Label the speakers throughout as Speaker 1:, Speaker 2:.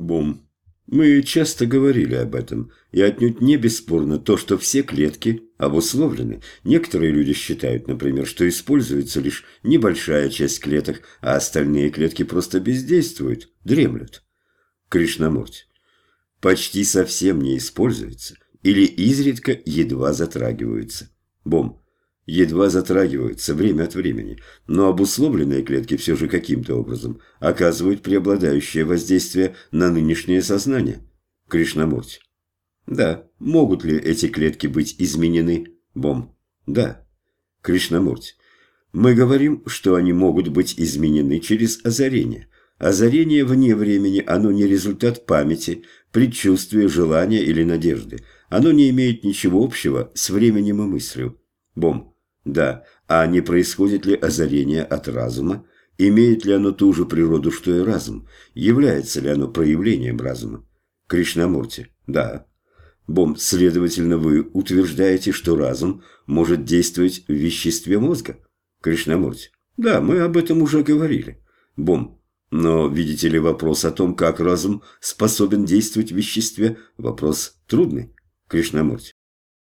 Speaker 1: Бум. Мы часто говорили об этом, и отнюдь не бесспорно то, что все клетки обусловлены. Некоторые люди считают, например, что используется лишь небольшая часть клеток, а остальные клетки просто бездействуют, дремлют. Кришнамурти. Почти совсем не используется или изредка едва затрагиваются. Бом едва затрагиваются время от времени, но обусловленные клетки все же каким-то образом оказывают преобладающее воздействие на нынешнее сознание. Кришнамурти. Да. Могут ли эти клетки быть изменены? Бом. Да. Кришнамурти. Мы говорим, что они могут быть изменены через озарение. Озарение вне времени, оно не результат памяти, предчувствия, желания или надежды. Оно не имеет ничего общего с временем и мыслью. Бом. Да, а не происходит ли озарение от разума? Имеет ли оно ту же природу, что и разум? Является ли оно проявлением разума? Кришнамурти. Да. Бом, следовательно, вы утверждаете, что разум может действовать в веществе мозга? Кришнамурти. Да, мы об этом уже говорили. Бом. Но видите ли вопрос о том, как разум способен действовать в веществе, вопрос трудный. Кришнамурти.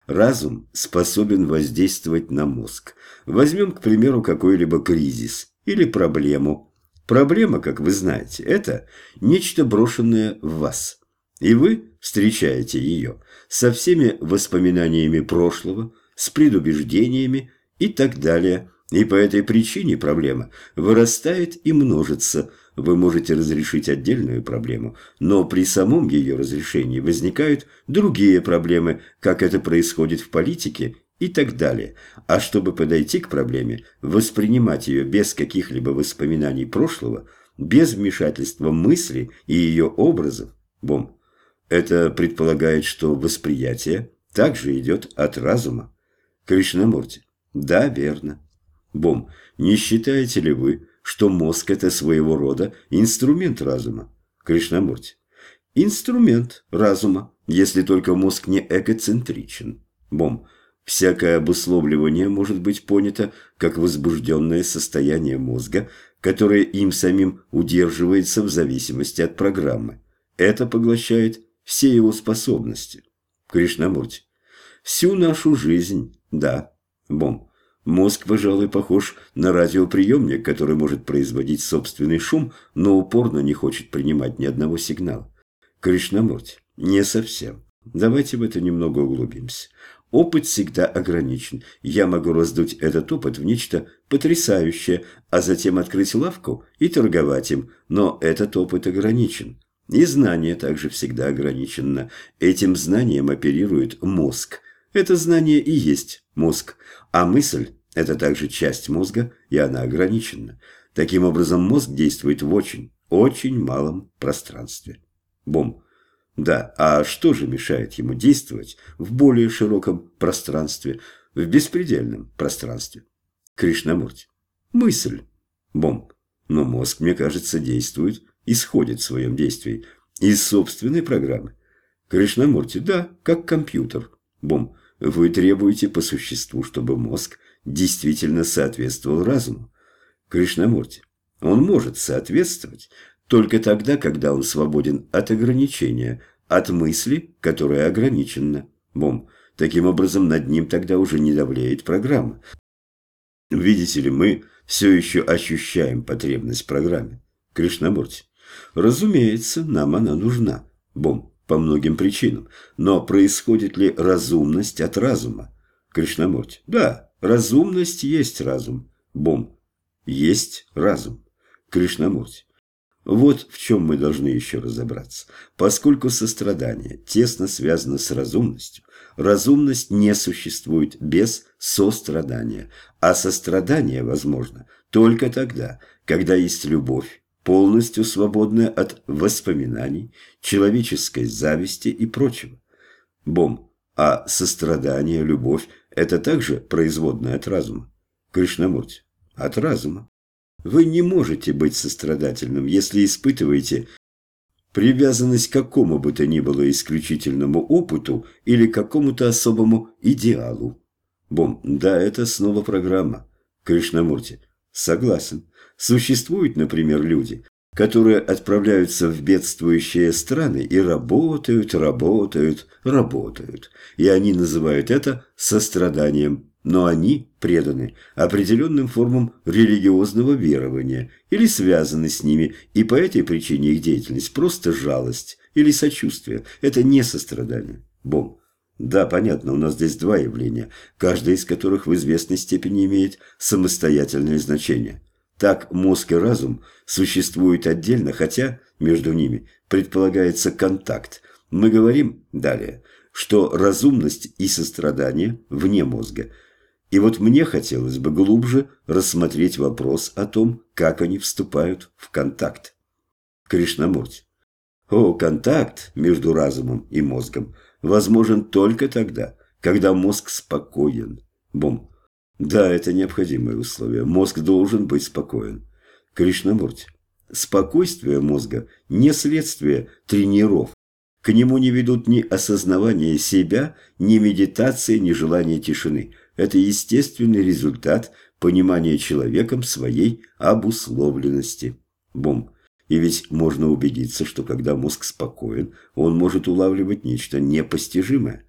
Speaker 1: Разум способен воздействовать на мозг. Возьмем, к примеру, какой-либо кризис или проблему. Проблема, как вы знаете, это нечто брошенное в вас. И вы встречаете ее со всеми воспоминаниями прошлого, с предубеждениями и так далее. И по этой причине проблема вырастает и множится – вы можете разрешить отдельную проблему, но при самом ее разрешении возникают другие проблемы, как это происходит в политике и так далее. А чтобы подойти к проблеме, воспринимать ее без каких-либо воспоминаний прошлого, без вмешательства мысли и ее образов, бом, это предполагает, что восприятие также идет от разума. Кришнамурти. Да, верно. Бом, не считаете ли вы, что мозг – это своего рода инструмент разума. Кришнамурти. Инструмент разума, если только мозг не эгоцентричен. Бом. Всякое обусловливание может быть понято как возбужденное состояние мозга, которое им самим удерживается в зависимости от программы. Это поглощает все его способности. Кришнамурти. Всю нашу жизнь, да. Бом. Мозг, пожалуй, похож на радиоприемник, который может производить собственный шум, но упорно не хочет принимать ни одного сигнала. Кришнамурти, не совсем. Давайте в это немного углубимся. Опыт всегда ограничен. Я могу раздуть этот опыт в нечто потрясающее, а затем открыть лавку и торговать им, но этот опыт ограничен. И знание также всегда ограничено. Этим знанием оперирует мозг. Это знание и есть мозг, а мысль это также часть мозга, и она ограничена. Таким образом, мозг действует в очень, очень малом пространстве. Бом. Да, а что же мешает ему действовать в более широком пространстве, в беспредельном пространстве? Кришнамурти. Мысль. Бом. Но мозг, мне кажется, действует, исходит в своем действии из собственной программы. Кришнамурти. Да, как компьютер. Бом. Вы требуете по существу, чтобы мозг действительно соответствовал разуму. Кришнамурти. Он может соответствовать только тогда, когда он свободен от ограничения, от мысли, которая ограничена. Бом. Таким образом, над ним тогда уже не давляет программа. Видите ли, мы все еще ощущаем потребность программе. Кришнамурти. Разумеется, нам она нужна. Бом. По многим причинам. Но происходит ли разумность от разума? Кришнамурти. Да, Разумность есть разум. Бом. Есть разум. Кришнамурти. Вот в чем мы должны еще разобраться. Поскольку сострадание тесно связано с разумностью, разумность не существует без сострадания, а сострадание возможно только тогда, когда есть любовь, полностью свободная от воспоминаний, человеческой зависти и прочего. Бом. А сострадание, любовь это также производное от разума. Кришнамурти. От разума. Вы не можете быть сострадательным, если испытываете привязанность к какому бы то ни было исключительному опыту или какому-то особому идеалу. Бом, да, это снова программа. Кришнамурти. Согласен. Существуют, например, люди, которые отправляются в бедствующие страны и работают, работают, работают. И они называют это состраданием но они преданы определенным формам религиозного верования или связаны с ними, и по этой причине их деятельность просто жалость или сочувствие. Это не сострадание. Бом. Да, понятно, у нас здесь два явления, каждое из которых в известной степени имеет самостоятельное значение. Так мозг и разум существуют отдельно, хотя между ними предполагается контакт. Мы говорим далее, что разумность и сострадание вне мозга – и вот мне хотелось бы глубже рассмотреть вопрос о том, как они вступают в контакт. Кришнамурти. О, контакт между разумом и мозгом возможен только тогда, когда мозг спокоен. Бом. Да, это необходимое условие. Мозг должен быть спокоен. Кришнамурти. Спокойствие мозга не следствие трениров. К нему не ведут ни осознавание себя, ни медитации, ни желание тишины – это естественный результат понимания человеком своей обусловленности. Бом. И ведь можно убедиться, что когда мозг спокоен, он может улавливать нечто непостижимое.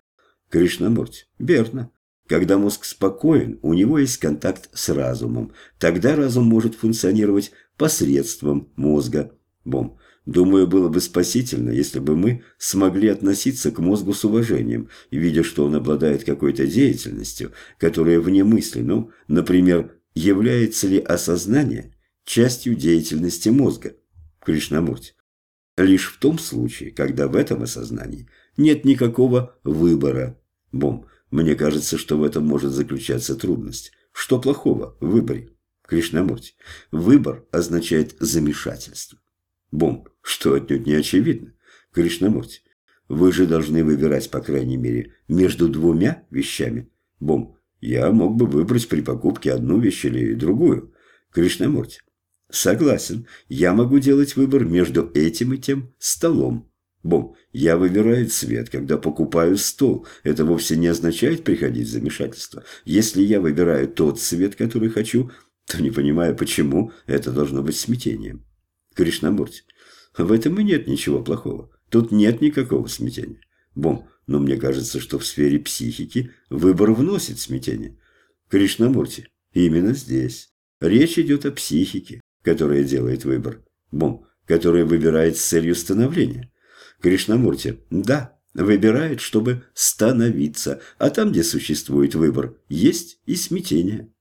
Speaker 1: Кришнамурти. Верно. Когда мозг спокоен, у него есть контакт с разумом. Тогда разум может функционировать посредством мозга. Бом. Думаю, было бы спасительно, если бы мы смогли относиться к мозгу с уважением, видя, что он обладает какой-то деятельностью, которая вне мысли, ну, например, является ли осознание частью деятельности мозга. Кришнамурти. Лишь в том случае, когда в этом осознании нет никакого выбора. Бом, мне кажется, что в этом может заключаться трудность. Что плохого в выборе? Кришнамурти. Выбор означает замешательство. Бом, что отнюдь не очевидно. Кришнамурти, вы же должны выбирать, по крайней мере, между двумя вещами. Бом, я мог бы выбрать при покупке одну вещь или другую. Кришнамурти, согласен, я могу делать выбор между этим и тем столом. Бом, я выбираю цвет, когда покупаю стол. Это вовсе не означает приходить в замешательство. Если я выбираю тот цвет, который хочу, то не понимаю, почему это должно быть смятением. Кришнамурти. В этом и нет ничего плохого. Тут нет никакого смятения. Бом, но мне кажется, что в сфере психики выбор вносит смятение. Кришнамурти. Именно здесь. Речь идет о психике, которая делает выбор. Бом, которая выбирает с целью становления. Кришнамурти. Да, выбирает, чтобы становиться. А там, где существует выбор, есть и смятение.